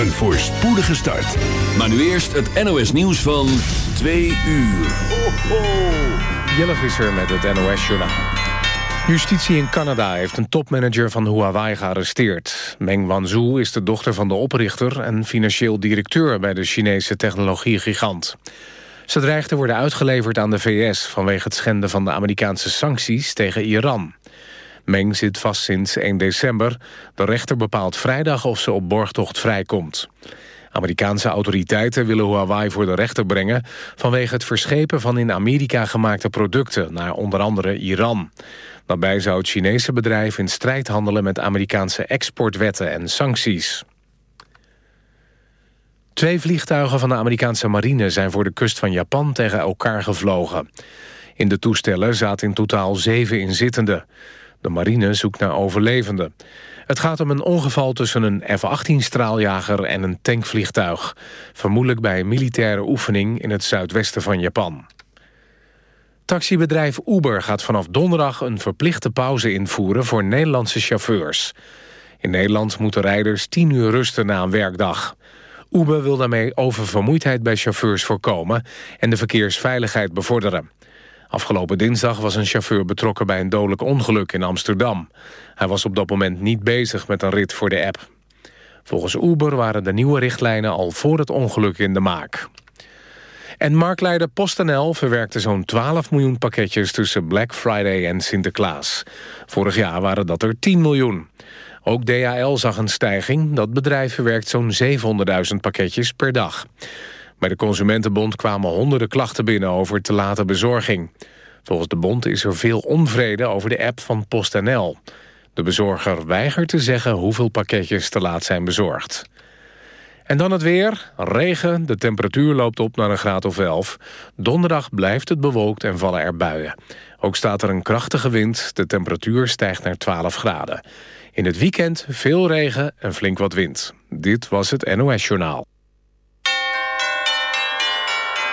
Een voorspoedige start. Maar nu eerst het NOS nieuws van 2 uur. Ho, ho. Jelle Visser met het NOS Journaal. Justitie in Canada heeft een topmanager van Huawei gearresteerd. Meng Wanzhou is de dochter van de oprichter... en financieel directeur bij de Chinese technologiegigant. Ze dreigt te worden uitgeleverd aan de VS... vanwege het schenden van de Amerikaanse sancties tegen Iran. Meng zit vast sinds 1 december. De rechter bepaalt vrijdag of ze op borgtocht vrijkomt. Amerikaanse autoriteiten willen Huawei voor de rechter brengen... vanwege het verschepen van in Amerika gemaakte producten... naar onder andere Iran. Daarbij zou het Chinese bedrijf in strijd handelen... met Amerikaanse exportwetten en sancties. Twee vliegtuigen van de Amerikaanse marine... zijn voor de kust van Japan tegen elkaar gevlogen. In de toestellen zaten in totaal zeven inzittenden. De marine zoekt naar overlevenden. Het gaat om een ongeval tussen een F-18-straaljager en een tankvliegtuig. Vermoedelijk bij een militaire oefening in het zuidwesten van Japan. Taxibedrijf Uber gaat vanaf donderdag een verplichte pauze invoeren voor Nederlandse chauffeurs. In Nederland moeten rijders 10 uur rusten na een werkdag. Uber wil daarmee oververmoeidheid bij chauffeurs voorkomen en de verkeersveiligheid bevorderen. Afgelopen dinsdag was een chauffeur betrokken bij een dodelijk ongeluk in Amsterdam. Hij was op dat moment niet bezig met een rit voor de app. Volgens Uber waren de nieuwe richtlijnen al voor het ongeluk in de maak. En marktleider PostNL verwerkte zo'n 12 miljoen pakketjes... tussen Black Friday en Sinterklaas. Vorig jaar waren dat er 10 miljoen. Ook DHL zag een stijging. Dat bedrijf verwerkt zo'n 700.000 pakketjes per dag. Bij de Consumentenbond kwamen honderden klachten binnen over te late bezorging. Volgens de bond is er veel onvrede over de app van PostNL. De bezorger weigert te zeggen hoeveel pakketjes te laat zijn bezorgd. En dan het weer. Regen, de temperatuur loopt op naar een graad of 11. Donderdag blijft het bewolkt en vallen er buien. Ook staat er een krachtige wind. De temperatuur stijgt naar 12 graden. In het weekend veel regen en flink wat wind. Dit was het NOS Journaal.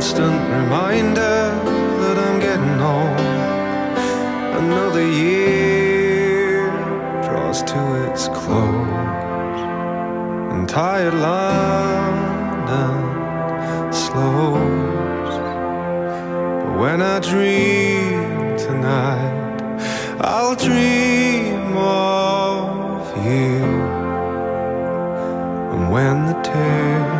Constant reminder that I'm getting old. Another year draws to its close and tired London slows. But when I dream tonight, I'll dream of you. And when the tears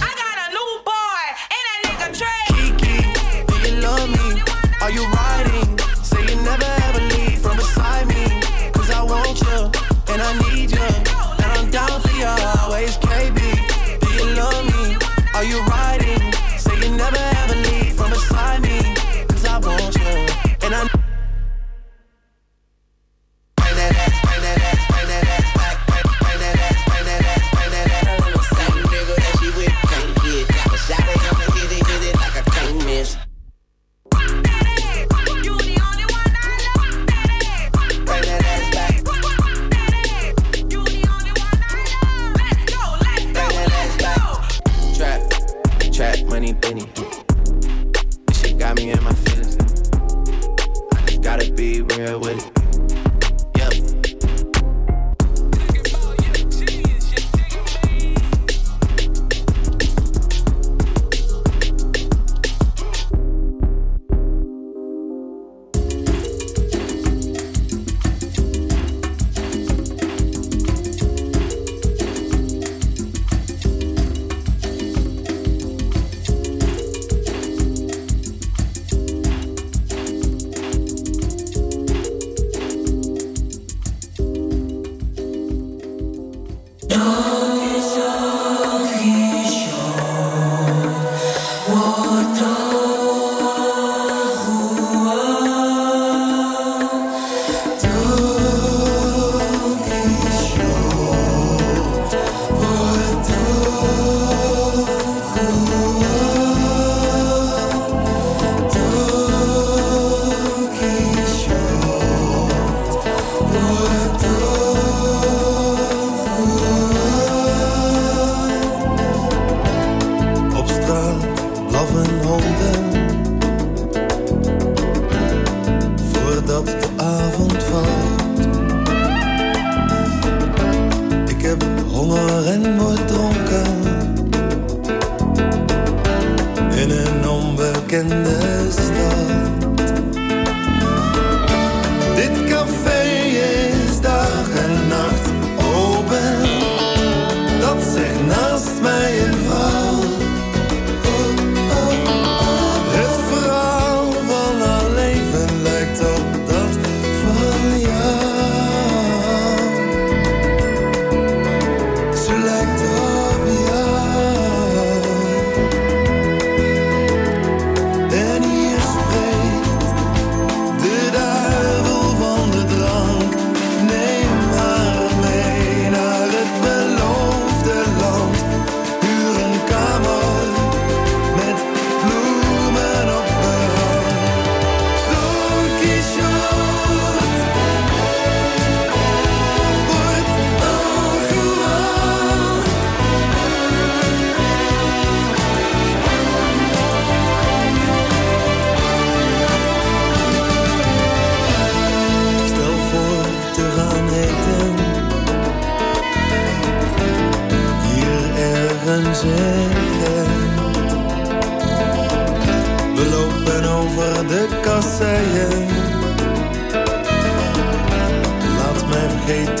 de kasseien. Laat mij vergeten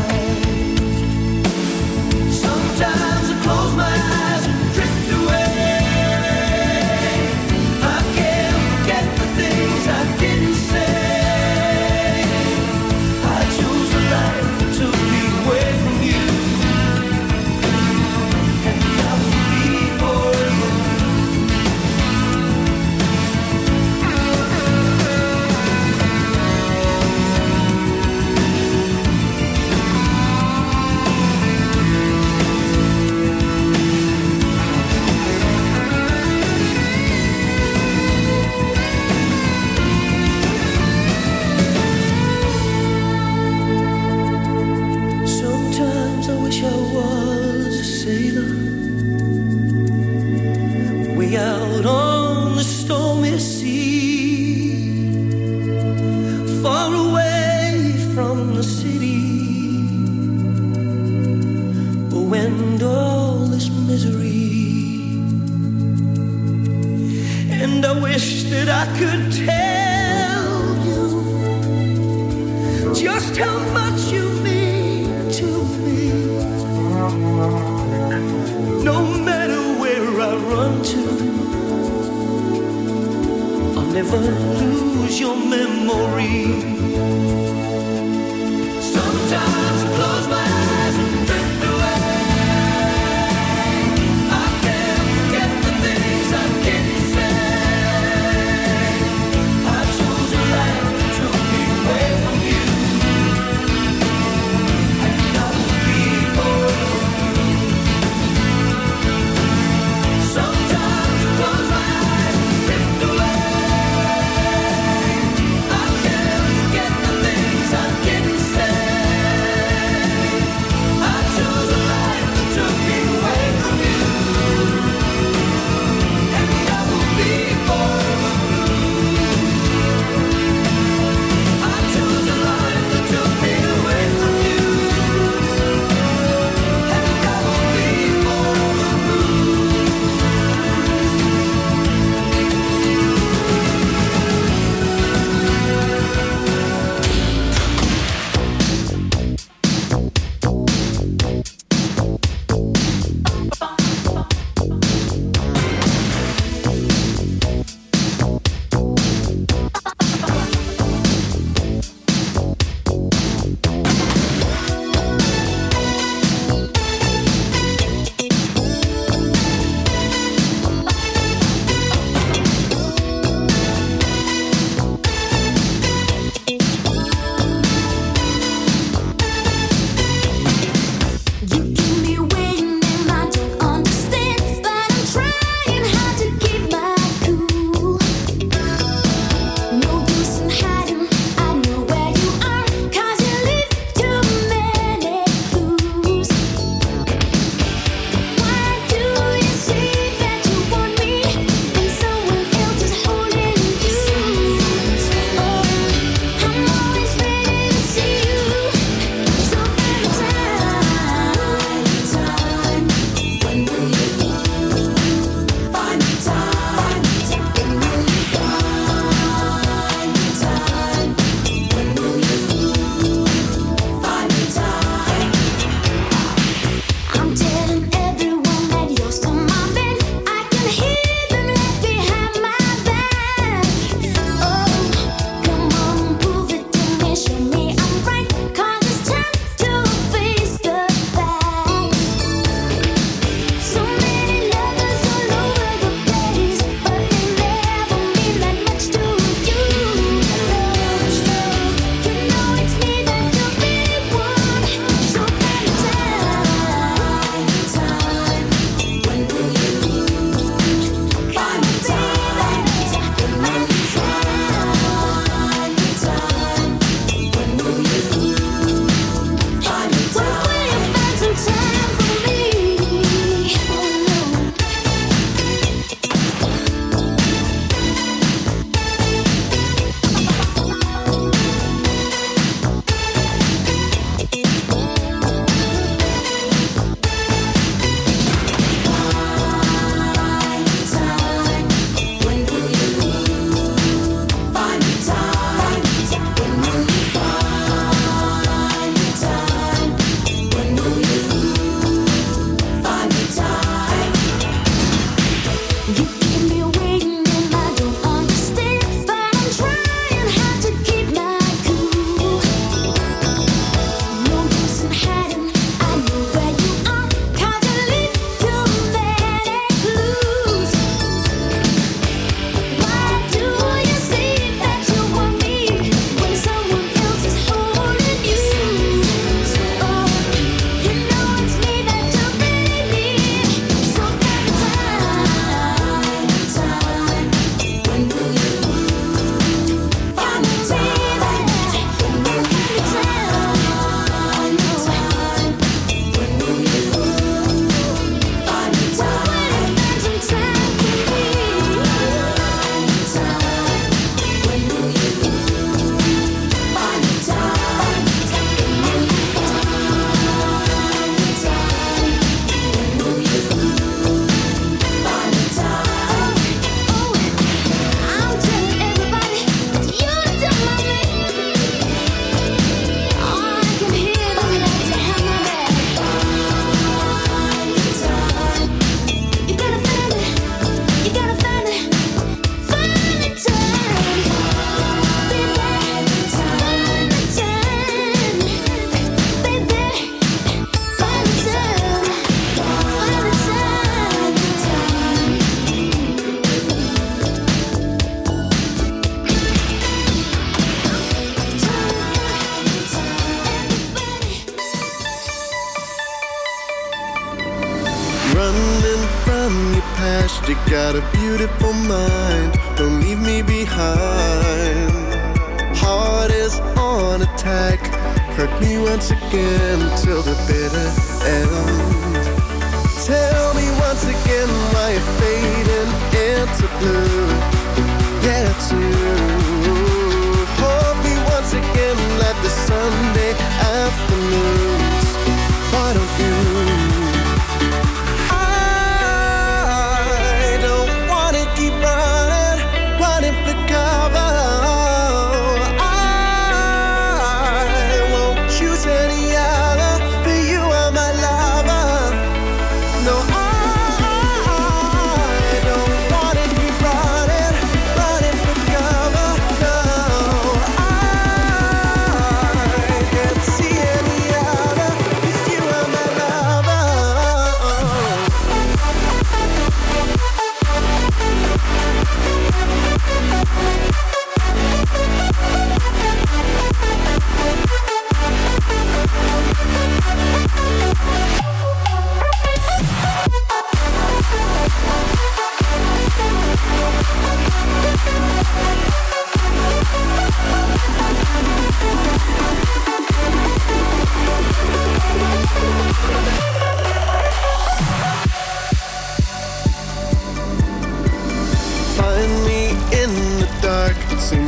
Sometimes I close my eyes.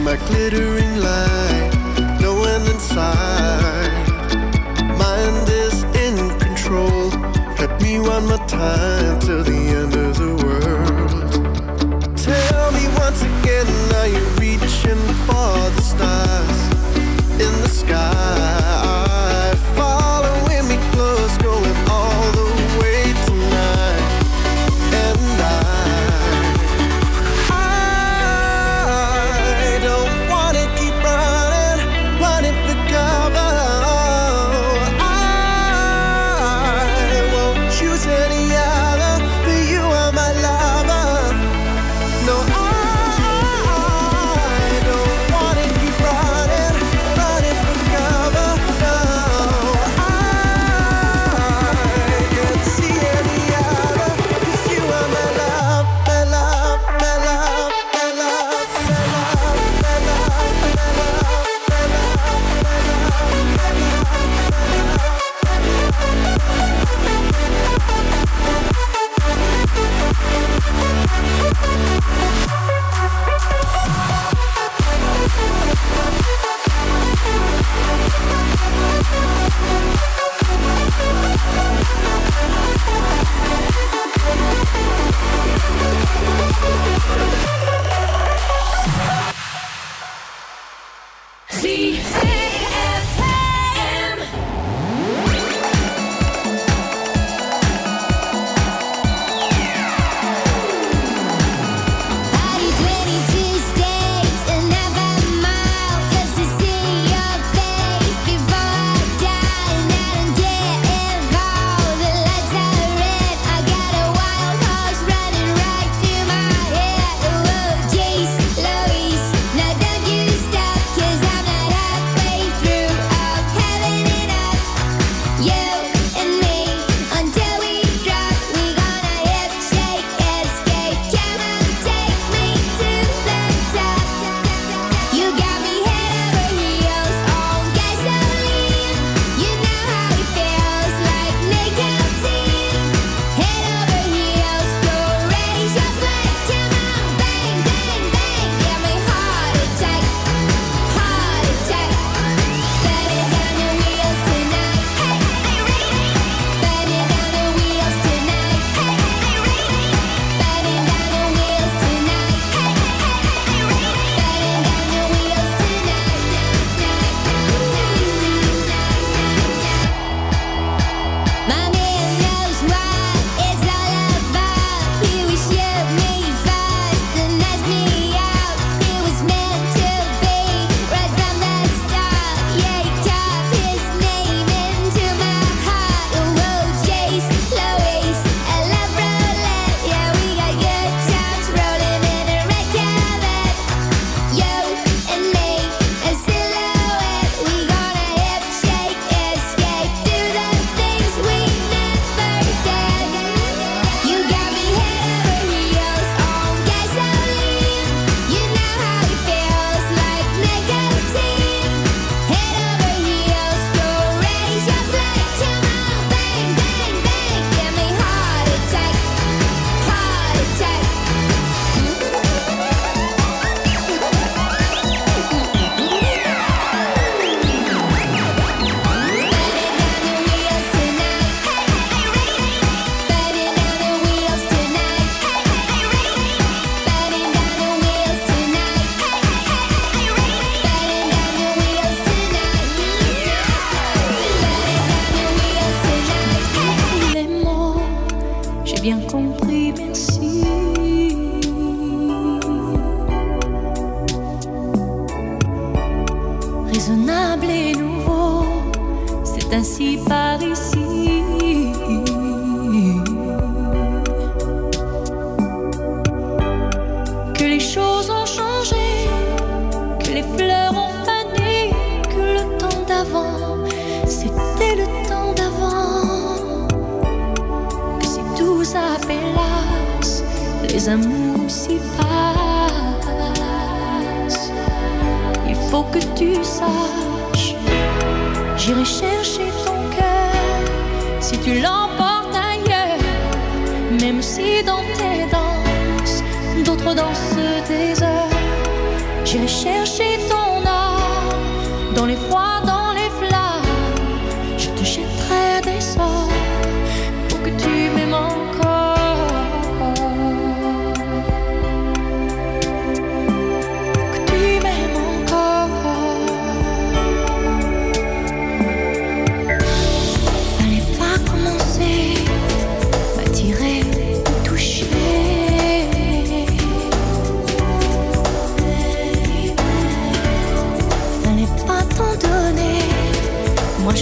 my glittering light, no end in sight. Mind is in control. Let me one my time till the end.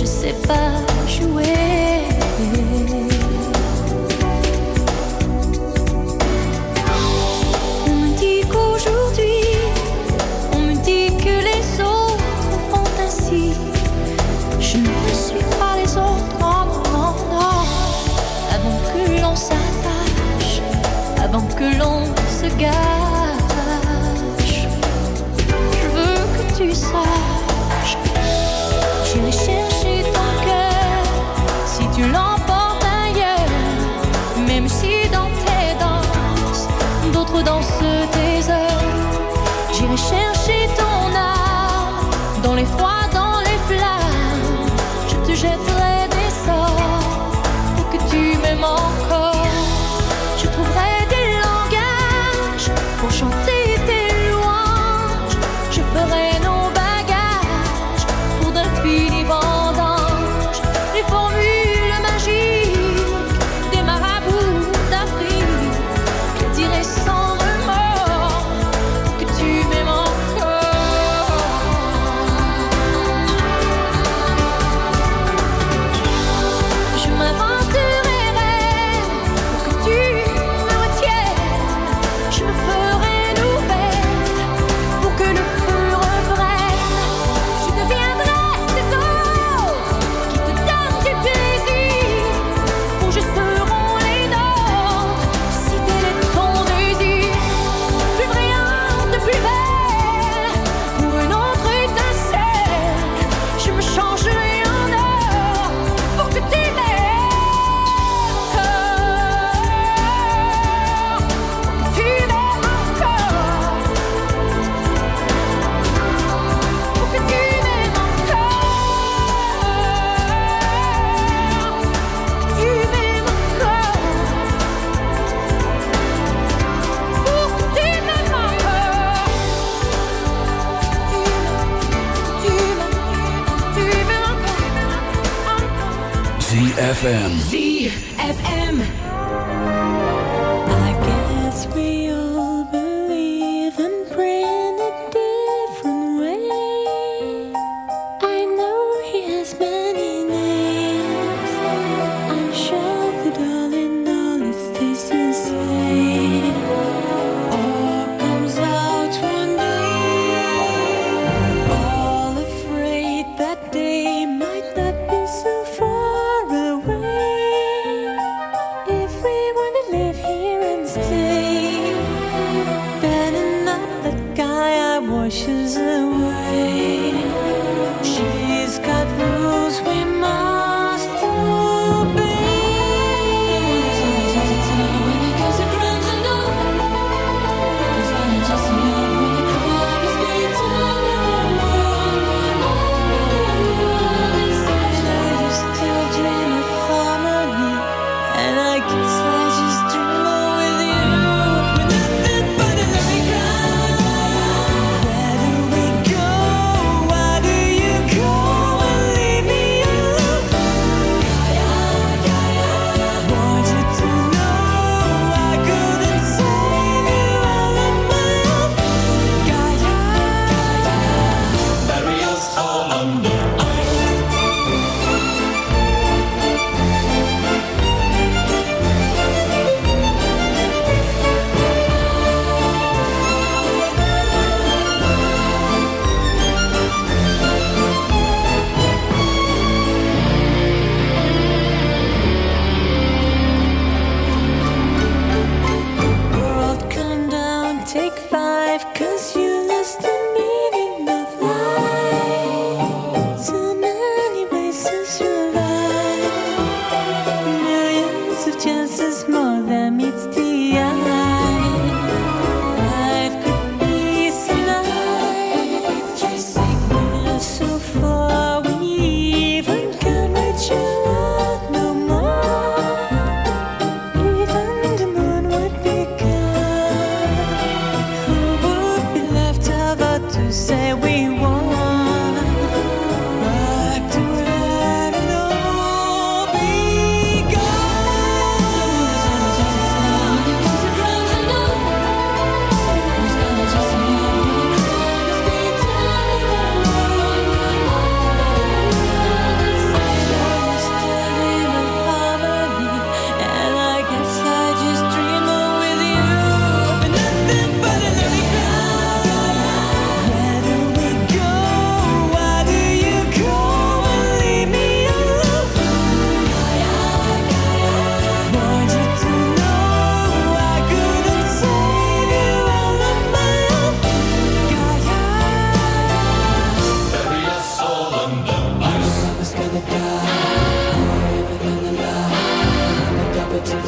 Je sais pas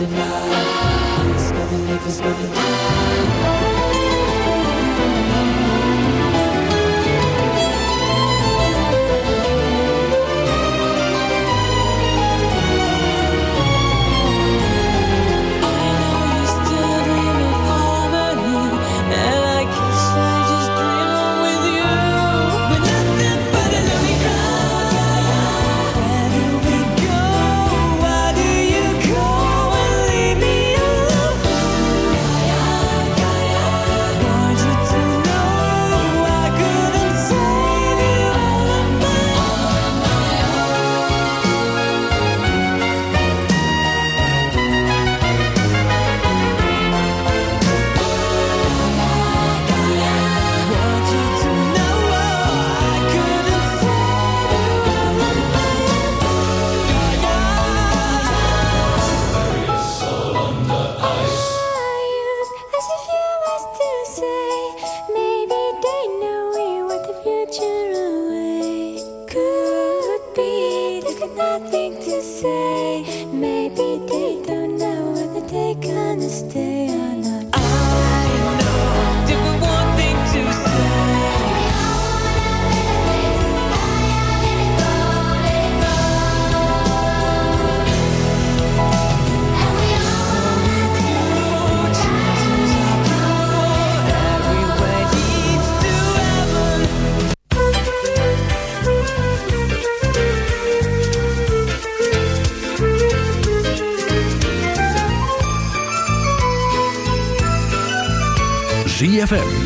It's gonna live is gonna die.